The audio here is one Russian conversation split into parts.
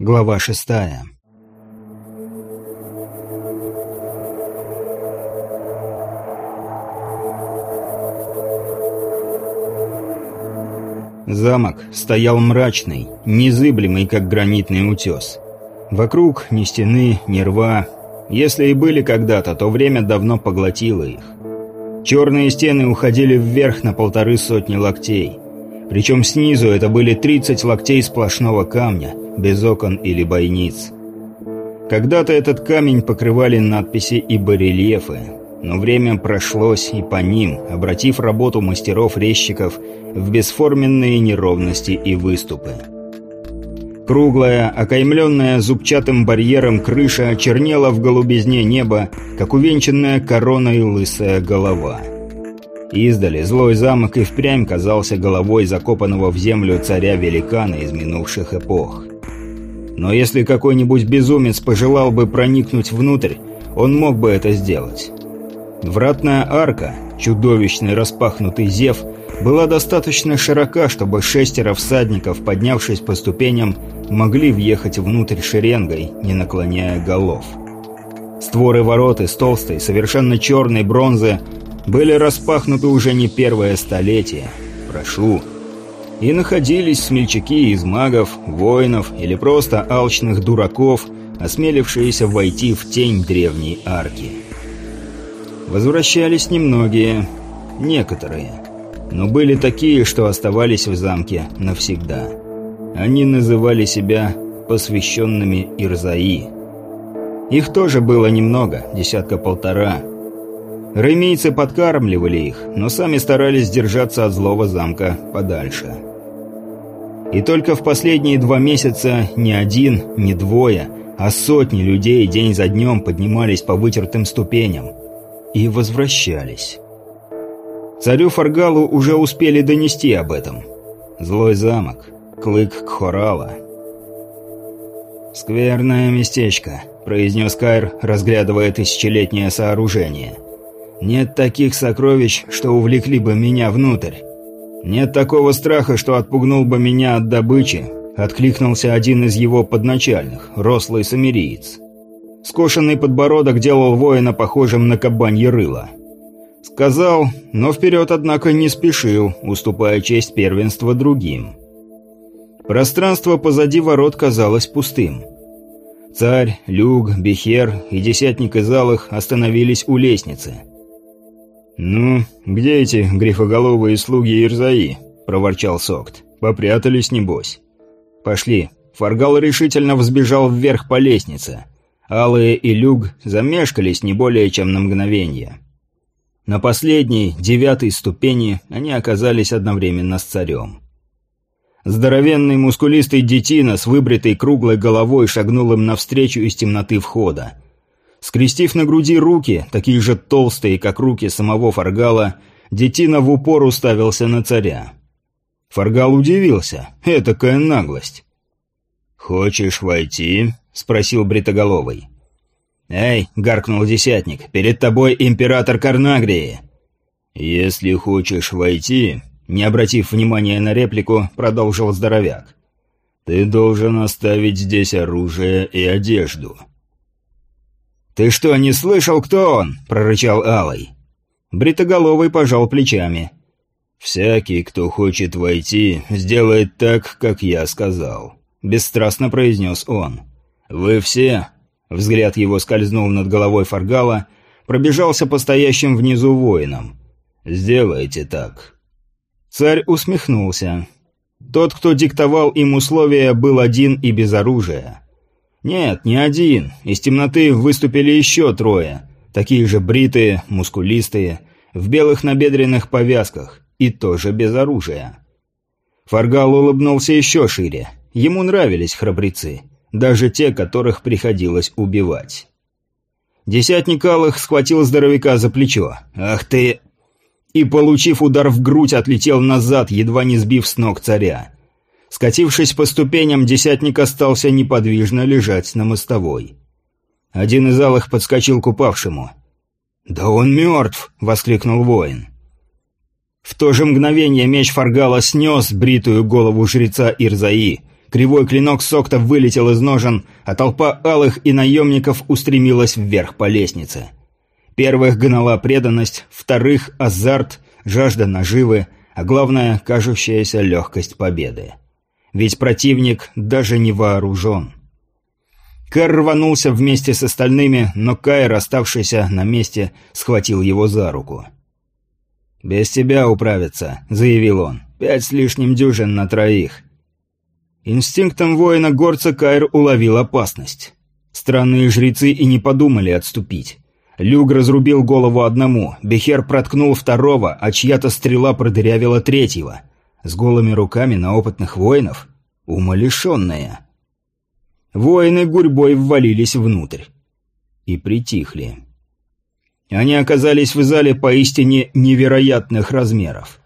Глава шестая. Замок стоял мрачный, незыблемый, как гранитный утес. Вокруг ни стены, ни рва. Если и были когда-то, то время давно поглотило их. Черные стены уходили вверх на полторы сотни локтей. Причем снизу это были 30 локтей сплошного камня – без окон или бойниц. Когда-то этот камень покрывали надписи и барельефы, но время прошлось и по ним, обратив работу мастеров-резчиков в бесформенные неровности и выступы. Круглая, окаймленная зубчатым барьером крыша чернела в голубизне неба, как увенчанная короной лысая голова. Издали злой замок и впрямь казался головой закопанного в землю царя-великана из минувших эпох. Но если какой-нибудь безумец пожелал бы проникнуть внутрь, он мог бы это сделать. Вратная арка, чудовищный распахнутый зев, была достаточно широка, чтобы шестеро всадников, поднявшись по ступеням, могли въехать внутрь шеренгой, не наклоняя голов. Створы ворот из толстой, совершенно черной бронзы были распахнуты уже не первое столетие. Прошу, и находились смельчаки из магов, воинов или просто алчных дураков, осмелившиеся войти в тень древней арки. Возвращались немногие, некоторые, но были такие, что оставались в замке навсегда. Они называли себя посвященными Ирзаи. Их тоже было немного, десятка-полтора. Ремейцы подкармливали их, но сами старались держаться от злого замка подальше. И только в последние два месяца ни один, ни двое, а сотни людей день за днем поднимались по вытертым ступеням и возвращались. Царю Фаргалу уже успели донести об этом. Злой замок, клык Кхорала. «Скверное местечко», — произнес Кайр, разглядывая тысячелетнее сооружение. «Нет таких сокровищ, что увлекли бы меня внутрь». «Нет такого страха, что отпугнул бы меня от добычи», — откликнулся один из его подначальных, рослый самириец. Скошенный подбородок делал воина похожим на кабанье рыло. Сказал, но вперед, однако, не спешил, уступая честь первенства другим. Пространство позади ворот казалось пустым. Царь, Люг, Бехер и десятник из алых остановились у лестницы — «Ну, где эти грифоголовые слуги Ирзаи?» – проворчал Сокт. «Попрятались, небось». «Пошли». Фаргал решительно взбежал вверх по лестнице. Алые и Люг замешкались не более чем на мгновение. На последней, девятой ступени они оказались одновременно с царем. Здоровенный мускулистый детина с выбритой круглой головой шагнул им навстречу из темноты входа. Скрестив на груди руки, такие же толстые, как руки самого Фаргала, детина в упор уставился на царя. Фаргал удивился. Этакая наглость. «Хочешь войти?» — спросил Бритоголовый. «Эй!» — гаркнул десятник. «Перед тобой император Карнагрии!» «Если хочешь войти...» Не обратив внимания на реплику, продолжил здоровяк. «Ты должен оставить здесь оружие и одежду». «Ты что, не слышал, кто он?» – прорычал Алый. Бритоголовый пожал плечами. «Всякий, кто хочет войти, сделает так, как я сказал», – бесстрастно произнес он. «Вы все...» – взгляд его скользнул над головой Фаргала, пробежался по стоящим внизу воинам. «Сделайте так». Царь усмехнулся. Тот, кто диктовал им условия, был один и без оружия. Нет, не один. Из темноты выступили еще трое. Такие же бритые, мускулистые, в белых набедренных повязках и тоже без оружия. Фаргал улыбнулся еще шире. Ему нравились храбрецы, даже те, которых приходилось убивать. Десятник Алых схватил здоровяка за плечо. «Ах ты!» И, получив удар в грудь, отлетел назад, едва не сбив с ног царя. Скатившись по ступеням, десятник остался неподвижно лежать на мостовой. Один из алых подскочил к упавшему. «Да он мертв!» — воскликнул воин. В то же мгновение меч Фаргала снес бритую голову жреца Ирзаи. Кривой клинок Сокта вылетел из ножен, а толпа алых и наемников устремилась вверх по лестнице. Первых гнала преданность, вторых – азарт, жажда наживы, а главное – кажущаяся легкость победы. Ведь противник даже не вооружен. Кэр рванулся вместе с остальными, но Кайр, оставшийся на месте, схватил его за руку. «Без тебя управиться», — заявил он. «Пять с лишним дюжин на троих». Инстинктом воина-горца Кайр уловил опасность. Странные жрецы и не подумали отступить. Люг разрубил голову одному, Бехер проткнул второго, а чья-то стрела продырявила третьего. С голыми руками на опытных воинов? Умалишенные. Воины гурьбой ввалились внутрь. И притихли. Они оказались в зале поистине невероятных размеров.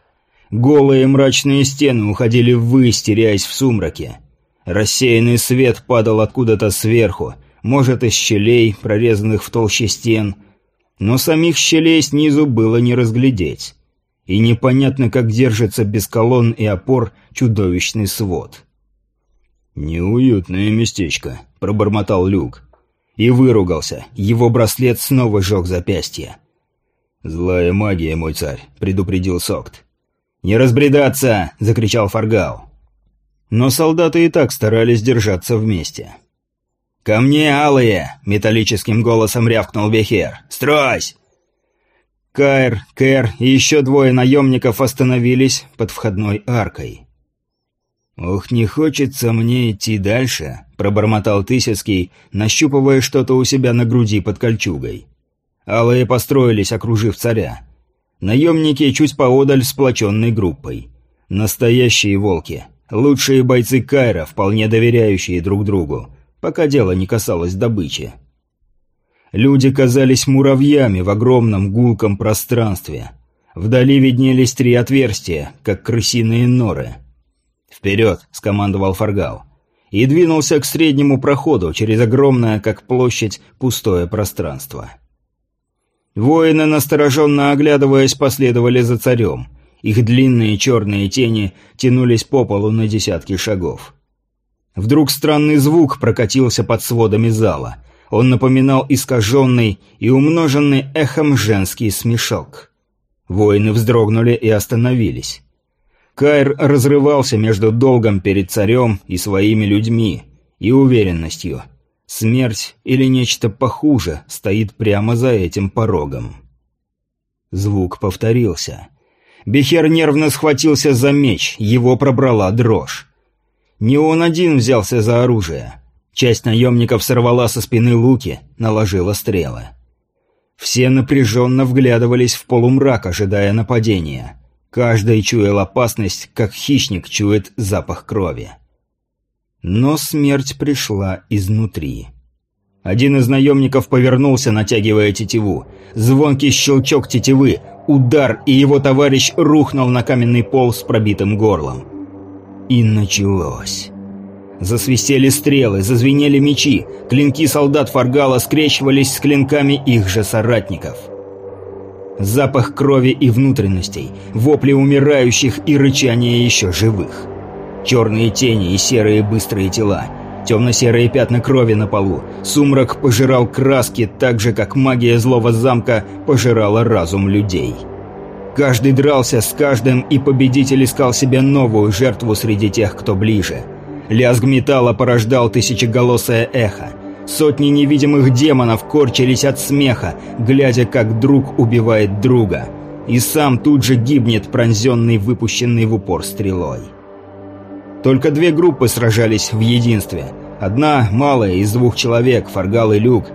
Голые мрачные стены уходили ввысь, теряясь в сумраке. Рассеянный свет падал откуда-то сверху, может, из щелей, прорезанных в толще стен. Но самих щелей снизу было не разглядеть. И непонятно, как держится без колонн и опор чудовищный свод. «Неуютное местечко», — пробормотал Люк. И выругался. Его браслет снова жег запястье. «Злая магия, мой царь», — предупредил Сокт. «Не разбредаться!» — закричал Фаргал. Но солдаты и так старались держаться вместе. «Ко мне, алые!» — металлическим голосом рявкнул Бехер. «Стройсь!» Кайр, Кэр и еще двое наемников остановились под входной аркой. «Ох, не хочется мне идти дальше», — пробормотал Тысяцкий, нащупывая что-то у себя на груди под кольчугой. Алые построились, окружив царя. Наемники чуть поодаль сплоченной группой. Настоящие волки. Лучшие бойцы Кайра, вполне доверяющие друг другу, пока дело не касалось добычи. Люди казались муравьями в огромном гулком пространстве. Вдали виднелись три отверстия, как крысиные норы — «Вперед!» – скомандовал Фаргал. И двинулся к среднему проходу через огромное, как площадь, пустое пространство. Воины, настороженно оглядываясь, последовали за царем. Их длинные черные тени тянулись по полу на десятки шагов. Вдруг странный звук прокатился под сводами зала. Он напоминал искаженный и умноженный эхом женский смешок. Воины вздрогнули и остановились. Кайр разрывался между долгом перед царем и своими людьми, и уверенностью. Смерть или нечто похуже стоит прямо за этим порогом. Звук повторился. Бехер нервно схватился за меч, его пробрала дрожь. Не он один взялся за оружие. Часть наемников сорвала со спины луки, наложила стрелы. Все напряженно вглядывались в полумрак, ожидая нападения. Каждый чуял опасность, как хищник чует запах крови. Но смерть пришла изнутри. Один из наемников повернулся, натягивая тетиву. Звонкий щелчок тетивы, удар, и его товарищ рухнул на каменный пол с пробитым горлом. И началось. Засвистели стрелы, зазвенели мечи, клинки солдат Фаргала скрещивались с клинками их же соратников. Запах крови и внутренностей, вопли умирающих и рычание еще живых. Черные тени и серые быстрые тела, темно-серые пятна крови на полу. Сумрак пожирал краски так же, как магия злого замка пожирала разум людей. Каждый дрался с каждым, и победитель искал себе новую жертву среди тех, кто ближе. Лязг металла порождал тысячеголосое эхо. Сотни невидимых демонов корчились от смеха, глядя, как друг убивает друга. И сам тут же гибнет, пронзенный, выпущенный в упор стрелой. Только две группы сражались в единстве. Одна, малая, из двух человек, Фаргал и Люк.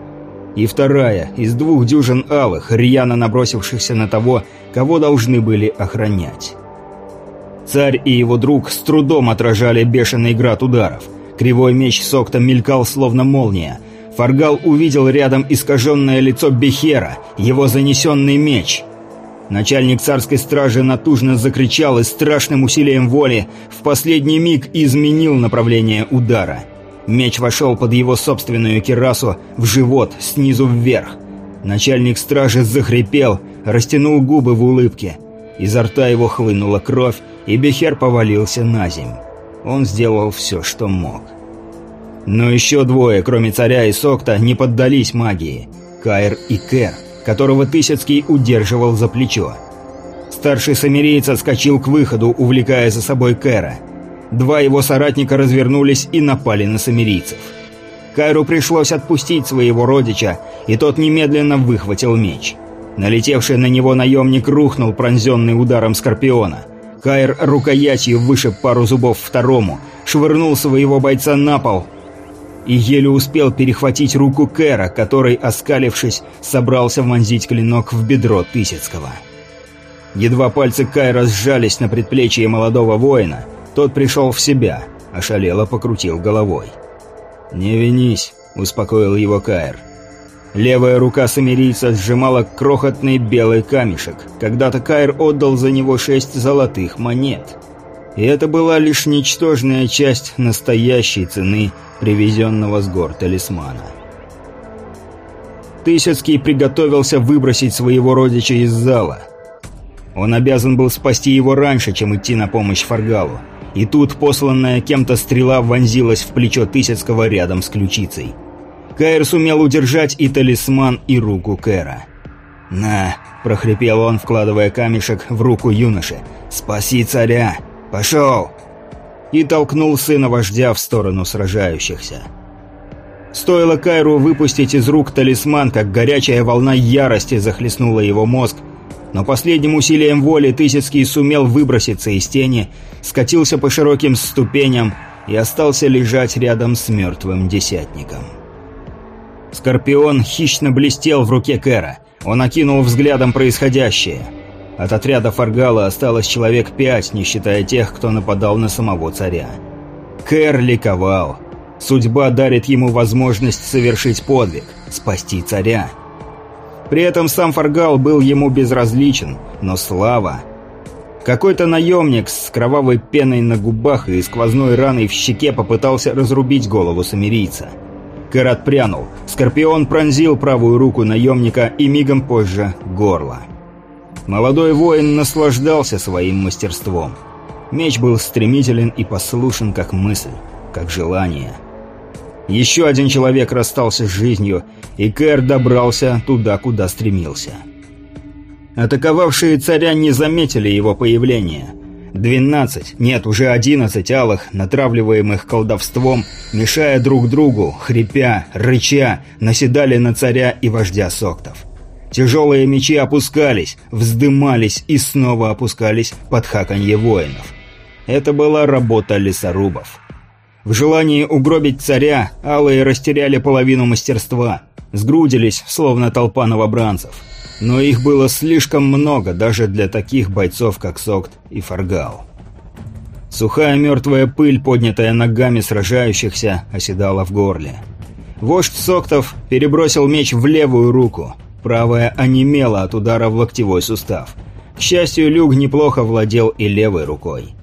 И вторая, из двух дюжин алых, рьяно набросившихся на того, кого должны были охранять. Царь и его друг с трудом отражали бешеный град ударов. Кривой меч Сокта мелькал словно молния. Фаргал увидел рядом искаженное лицо Бехера, его занесенный меч. Начальник царской стражи натужно закричал и страшным усилием воли в последний миг изменил направление удара. Меч вошел под его собственную кирасу в живот, снизу вверх. Начальник стражи захрипел, растянул губы в улыбке. Изо рта его хлынула кровь, и Бехер повалился на земь. Он сделал все, что мог. Но еще двое, кроме царя и Сокта, не поддались магии. Кайр и Кэр, которого Тысяцкий удерживал за плечо. Старший самирейц отскочил к выходу, увлекая за собой Кэра. Два его соратника развернулись и напали на самирийцев. Кайру пришлось отпустить своего родича, и тот немедленно выхватил меч. Налетевший на него наемник рухнул, пронзенный ударом Скорпиона. Кайр рукоятью вышиб пару зубов второму, швырнул своего бойца на пол и еле успел перехватить руку Кэра, который, оскалившись, собрался вонзить клинок в бедро Тысяцкого. Едва пальцы Кайра сжались на предплечье молодого воина, тот пришел в себя, ошалело покрутил головой. «Не винись», — успокоил его Кайр. Левая рука самирийца сжимала крохотный белый камешек. Когда-то Кайр отдал за него шесть золотых монет. И это была лишь ничтожная часть настоящей цены привезенного с гор талисмана. Тысяцкий приготовился выбросить своего родича из зала. Он обязан был спасти его раньше, чем идти на помощь Фаргалу. И тут посланная кем-то стрела вонзилась в плечо Тысяцкого рядом с ключицей. Кайр сумел удержать и талисман, и руку Кэра. «На!» – прохрипел он, вкладывая камешек в руку юноши. «Спаси царя! Пошел!» И толкнул сына вождя в сторону сражающихся. Стоило Кайру выпустить из рук талисман, как горячая волна ярости захлестнула его мозг, но последним усилием воли Тысяцкий сумел выброситься из тени, скатился по широким ступеням и остался лежать рядом с мертвым десятником. Скорпион хищно блестел в руке Кэра. Он окинул взглядом происходящее. От отряда Фаргала осталось человек пять, не считая тех, кто нападал на самого царя. Кэр ликовал. Судьба дарит ему возможность совершить подвиг, спасти царя. При этом сам Фаргал был ему безразличен, но слава... Какой-то наемник с кровавой пеной на губах и сквозной раной в щеке попытался разрубить голову самирийца. Кэр отпрянул. Скорпион пронзил правую руку наемника и мигом позже горло. Молодой воин наслаждался своим мастерством. Меч был стремителен и послушен как мысль, как желание. Еще один человек расстался с жизнью, и Кэр добрался туда, куда стремился. Атаковавшие царя не заметили его появления – Двенадцать, нет, уже одиннадцать алых, натравливаемых колдовством, мешая друг другу, хрипя, рыча, наседали на царя и вождя соктов. Тяжелые мечи опускались, вздымались и снова опускались под хаканье воинов. Это была работа лесорубов. В желании угробить царя, алые растеряли половину мастерства, сгрудились, словно толпа новобранцев – но их было слишком много даже для таких бойцов, как Сокт и Фаргал. Сухая мертвая пыль, поднятая ногами сражающихся, оседала в горле. Вождь Соктов перебросил меч в левую руку, правая онемела от удара в локтевой сустав. К счастью, Люк неплохо владел и левой рукой.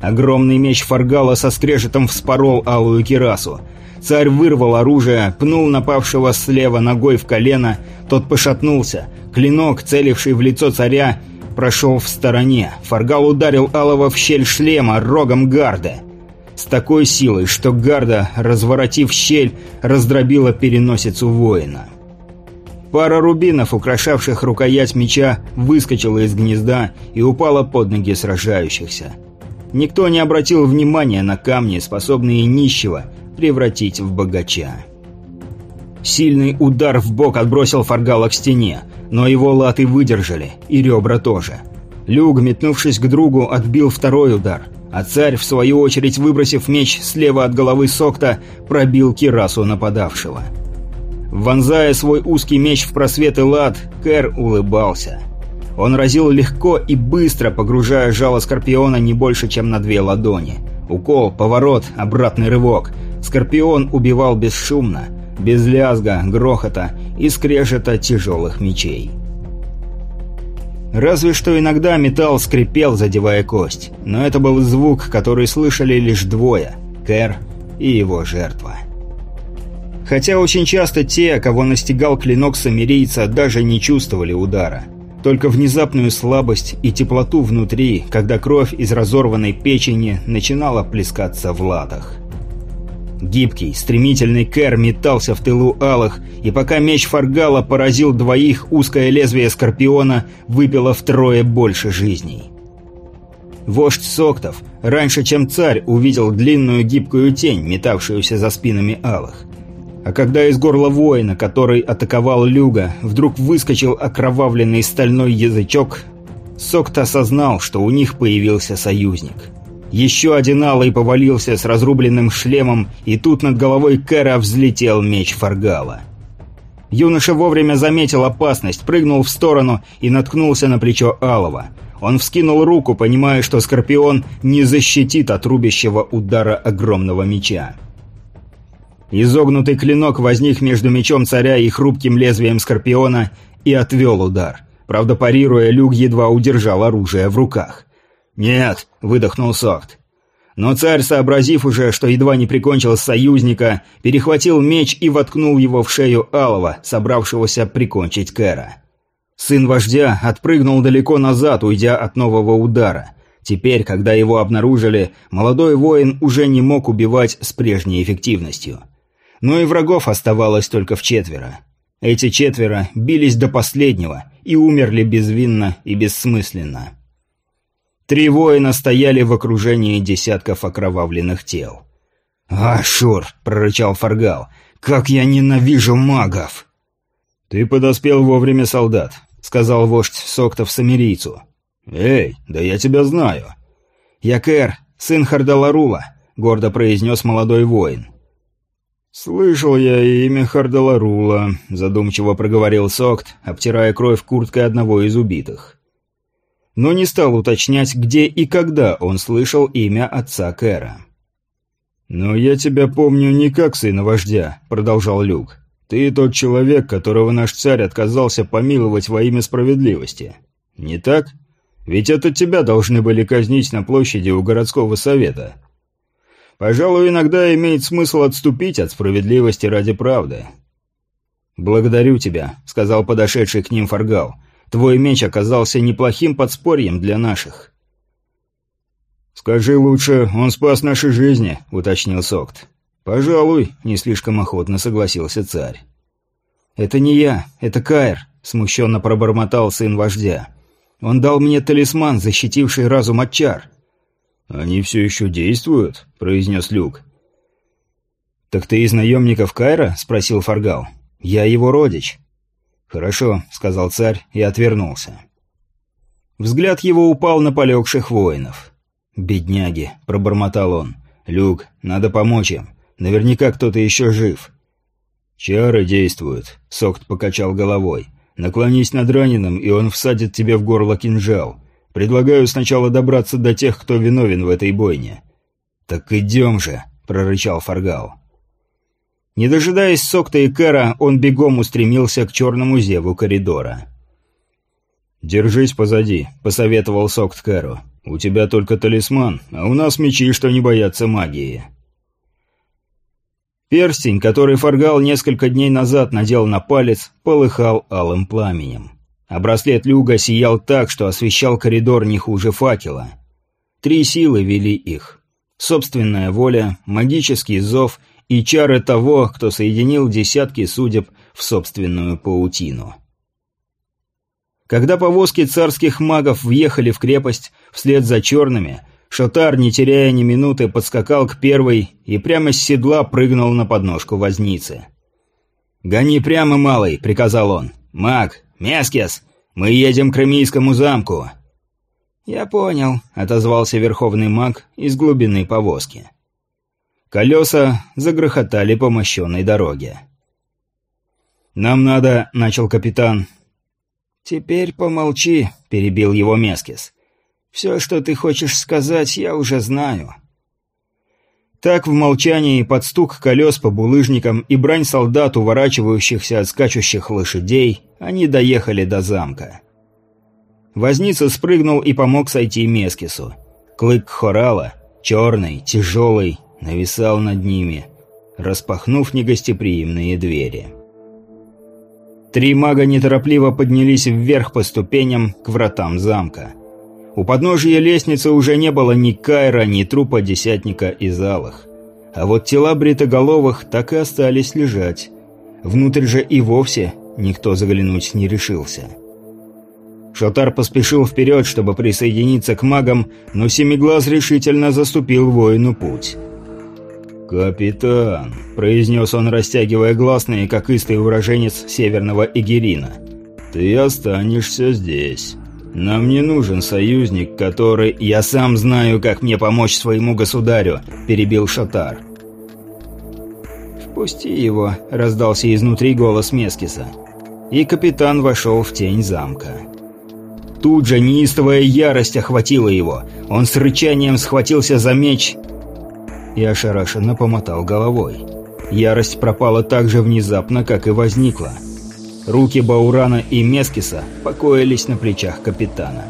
Огромный меч Фаргала со скрежетом вспорол алую кирасу, Царь вырвал оружие, пнул напавшего слева ногой в колено, тот пошатнулся. Клинок, целивший в лицо царя, прошел в стороне. Фаргал ударил Алова в щель шлема рогом гарда. С такой силой, что гарда, разворотив щель, раздробила переносицу воина. Пара рубинов, украшавших рукоять меча, выскочила из гнезда и упала под ноги сражающихся. Никто не обратил внимания на камни, способные нищего превратить в богача. Сильный удар в бок отбросил Фаргала к стене, но его латы выдержали, и ребра тоже. Люк, метнувшись к другу, отбил второй удар, а царь, в свою очередь выбросив меч слева от головы Сокта, пробил кирасу нападавшего. Вонзая свой узкий меч в просветы лад, Кэр улыбался. Он разил легко и быстро, погружая жало Скорпиона не больше, чем на две ладони. Укол, поворот, обратный рывок. Скорпион убивал бесшумно, без лязга, грохота и скрежета тяжелых мечей. Разве что иногда металл скрипел, задевая кость, но это был звук, который слышали лишь двое – Кэр и его жертва. Хотя очень часто те, кого настигал клинок самирийца, даже не чувствовали удара. Только внезапную слабость и теплоту внутри, когда кровь из разорванной печени начинала плескаться в латах. Гибкий, стремительный Кэр метался в тылу алых, и пока меч Фаргала поразил двоих, узкое лезвие Скорпиона выпило втрое больше жизней. Вождь Соктов, раньше чем царь, увидел длинную гибкую тень, метавшуюся за спинами алых. А когда из горла воина, который атаковал Люга, вдруг выскочил окровавленный стальной язычок, Сокт осознал, что у них появился союзник. Еще один алый повалился с разрубленным шлемом, и тут над головой Кэра взлетел меч Фаргала. Юноша вовремя заметил опасность, прыгнул в сторону и наткнулся на плечо Алова. Он вскинул руку, понимая, что Скорпион не защитит от рубящего удара огромного меча. Изогнутый клинок возник между мечом царя и хрупким лезвием Скорпиона и отвел удар. Правда, парируя, Люк едва удержал оружие в руках. «Нет», — выдохнул Сокт. Но царь, сообразив уже, что едва не прикончил союзника, перехватил меч и воткнул его в шею Алова, собравшегося прикончить Кэра. Сын вождя отпрыгнул далеко назад, уйдя от нового удара. Теперь, когда его обнаружили, молодой воин уже не мог убивать с прежней эффективностью. Но и врагов оставалось только в четверо. Эти четверо бились до последнего и умерли безвинно и бессмысленно. Три воина стояли в окружении десятков окровавленных тел. «Ашур!» — прорычал Фаргал. «Как я ненавижу магов!» «Ты подоспел вовремя, солдат», — сказал вождь Соктов самирийцу. «Эй, да я тебя знаю». «Якер, сын Хардаларула», — гордо произнес молодой воин. «Слышал я имя Хардаларула», — задумчиво проговорил Сокт, обтирая кровь курткой одного из убитых. Но не стал уточнять, где и когда он слышал имя отца Кэра. «Но я тебя помню не как сына вождя», — продолжал Люк. «Ты тот человек, которого наш царь отказался помиловать во имя справедливости. Не так? Ведь это тебя должны были казнить на площади у городского совета». Пожалуй, иногда имеет смысл отступить от справедливости ради правды. «Благодарю тебя», — сказал подошедший к ним Фаргал. «Твой меч оказался неплохим подспорьем для наших». «Скажи лучше, он спас наши жизни», — уточнил Сокт. «Пожалуй», — не слишком охотно согласился царь. «Это не я, это Каир», — смущенно пробормотал сын вождя. «Он дал мне талисман, защитивший разум от чар. «Они все еще действуют?» – произнес Люк. «Так ты из наемников Кайра?» – спросил Фаргал. «Я его родич». «Хорошо», – сказал царь и отвернулся. Взгляд его упал на полегших воинов. «Бедняги», – пробормотал он. «Люк, надо помочь им. Наверняка кто-то еще жив». «Чары действуют», — Сокт покачал головой. «Наклонись над раненым, и он всадит тебе в горло кинжал. Предлагаю сначала добраться до тех, кто виновен в этой бойне». «Так идем же», — прорычал Фаргал. Не дожидаясь Сокта и Кэра, он бегом устремился к черному зеву коридора. «Держись позади», — посоветовал Сокт Кэру. «У тебя только талисман, а у нас мечи, что не боятся магии». Перстень, который Фаргал несколько дней назад надел на палец, полыхал алым пламенем а браслет Люга сиял так, что освещал коридор не хуже факела. Три силы вели их. Собственная воля, магический зов и чары того, кто соединил десятки судеб в собственную паутину. Когда повозки царских магов въехали в крепость вслед за черными, Шотар, не теряя ни минуты, подскакал к первой и прямо с седла прыгнул на подножку возницы. «Гони прямо, малый», — приказал он. «Маг, «Мескес, мы едем к Ремийскому замку». «Я понял», — отозвался верховный маг из глубины повозки. Колеса загрохотали по мощенной дороге. «Нам надо», — начал капитан. «Теперь помолчи», — перебил его Мескис. «Все, что ты хочешь сказать, я уже знаю. Так в молчании под стук колес по булыжникам и брань солдат, уворачивающихся от скачущих лошадей, они доехали до замка. Возница спрыгнул и помог сойти Мескису. Клык хорала, черный, тяжелый, нависал над ними, распахнув негостеприимные двери. Три мага неторопливо поднялись вверх по ступеням к вратам замка. У подножия лестницы уже не было ни Кайра, ни трупа десятника из алых. А вот тела бритоголовых так и остались лежать. Внутрь же и вовсе никто заглянуть не решился. Шотар поспешил вперед, чтобы присоединиться к магам, но Семиглаз решительно заступил воину путь. «Капитан», — произнес он, растягивая гласные, как истый уроженец северного Эгерина, — «ты останешься здесь. Нам не нужен союзник, который... Я сам знаю, как мне помочь своему государю», — перебил Шотар. «Впусти его», — раздался изнутри голос Мескиса. И капитан вошел в тень замка. Тут же неистовая ярость охватила его. Он с рычанием схватился за меч и ошарашенно помотал головой. Ярость пропала так же внезапно, как и возникла. Руки Баурана и Мескиса покоились на плечах капитана.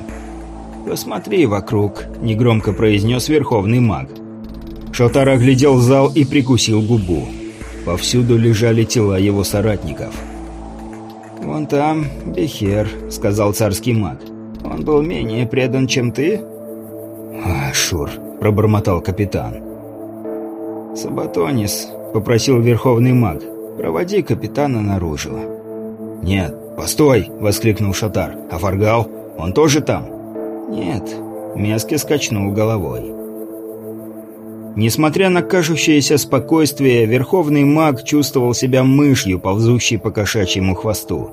«Посмотри вокруг», — негромко произнес верховный маг. Шотар оглядел зал и прикусил губу. Повсюду лежали тела его соратников. «Вон там Бехер», — сказал царский маг. «Он был менее предан, чем ты?» «А, Шур», — пробормотал капитан. «Сабатонис», — попросил верховный маг, — «проводи капитана наружу». «Нет, постой!» — воскликнул Шатар. «А Фаргал? Он тоже там?» «Нет», — Мески скачнул головой. Несмотря на кажущееся спокойствие, верховный маг чувствовал себя мышью, ползущей по кошачьему хвосту.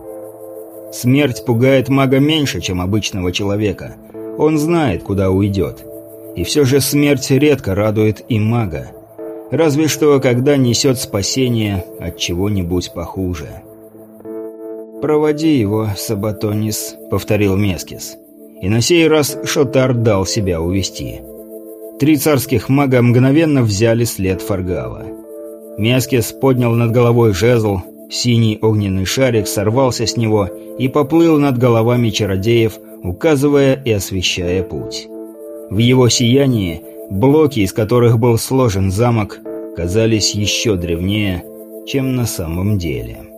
Смерть пугает мага меньше, чем обычного человека. Он знает, куда уйдет. И все же смерть редко радует и мага. Разве что, когда несет спасение от чего-нибудь похуже. «Проводи его, Сабатонис», — повторил Мескис. И на сей раз Шотар дал себя увести. Три царских мага мгновенно взяли след Фаргала. Мескис поднял над головой жезл, синий огненный шарик сорвался с него и поплыл над головами чародеев, указывая и освещая путь. В его сиянии Блоки, из которых был сложен замок, казались еще древнее, чем на самом деле.